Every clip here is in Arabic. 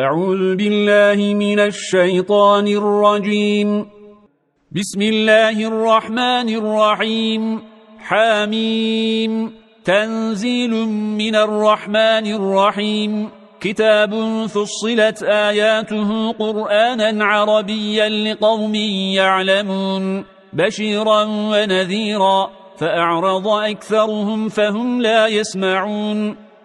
أعوذ بالله من الشيطان الرجيم. بسم الله الرحمن الرحيم. حاميم. تنزيل من الرحمن الرحيم. كتاب فصلت آياته قرآنا عربيا لقوم يعلمون. بشيرا ونذيرا. فأعرض أكثرهم فهم لا يسمعون.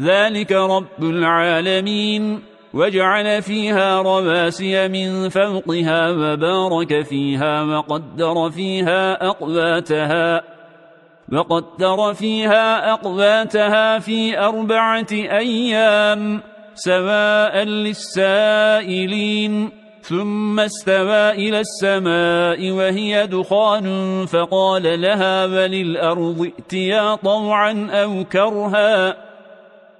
ذلك رب العالمين. وجعل فيها رواسي من فوقها وبارك فيها وقدر فيها أقواتها وقدر فيها أقواتها في أربعة أيام سواء للسائلين ثم استوى إلى السماء وهي دخان فقال لها وللأرض ائتيا طوعا أو كرها.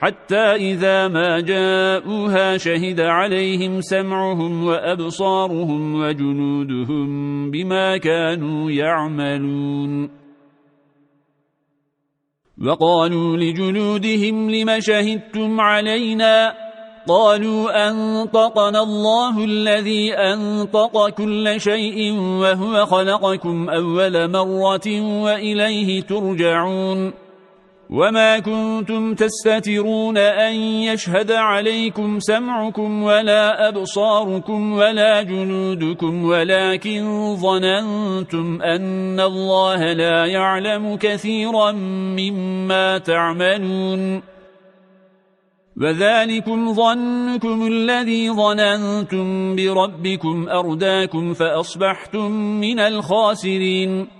حتى إذا ما جاءوها شهد عليهم سمعهم وأبصارهم وجنودهم بما كانوا يعملون. وقالوا لجنودهم لم شهدتم علينا؟ قالوا أنطقنا الله الذي أنطق كل شيء وهو خلقكم أول مرة وإليه ترجعون. وما كنتم تستترون أن يشهد عليكم سمعكم ولا أبصاركم ولا جنودكم ولكن ظننتم أن الله لا يعلم كثيرا مما تعملون وذلكم ظنكم الذي ظننتم بربكم أرداكم فأصبحتم من الخاسرين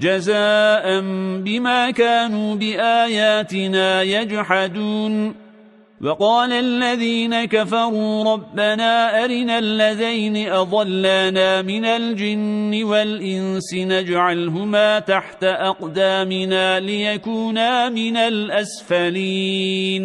جزاء بما كانوا بآياتنا يجحدون. وقال الذين كفروا ربنا أرنا الذين أضلانا من الجن والإنس نجعلهما تحت أقدامنا ليكونا من الأسفلين.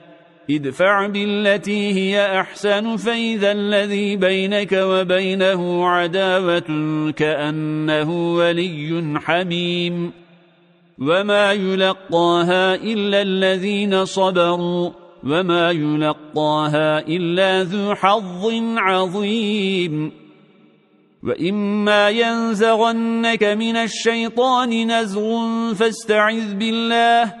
ادفع بالتي هي أحسن فإذا الذي بينك وبينه عداوة كأنه ولي حميم. وما يلقاها إلا الذين صبروا. وما يلقاها إلا ذو حظ عظيم. وإما ينزغنك من الشيطان نزغ فاستعذ بالله.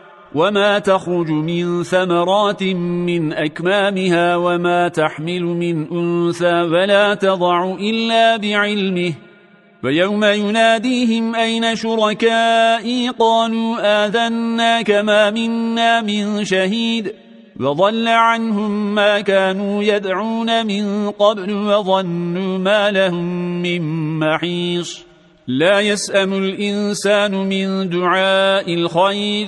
وما تخرج من ثمرات من أكمامها وما تحمل من أنثى ولا تضع إلا بعلمه ويوم يناديهم أين شركائي؟ قالوا آذنا كما منا من شهيد وضل عنهم ما كانوا يدعون من قبل وظنوا ما لهم من محيص لا يسأم الإنسان من دعاء الخير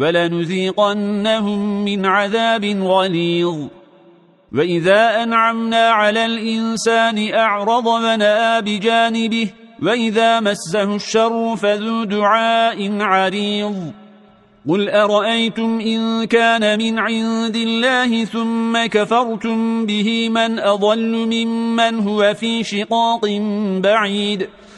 ولنذيقنهم من عذاب غليظ. وإذا أنعمنا على الإنسان أعرض ونآ بجانبه وإذا مسه الشر فذو دعاء عريض. قل أرأيتم إن كان من عند الله ثم كفرتم به من أضل ممن هو في شقاق بعيد.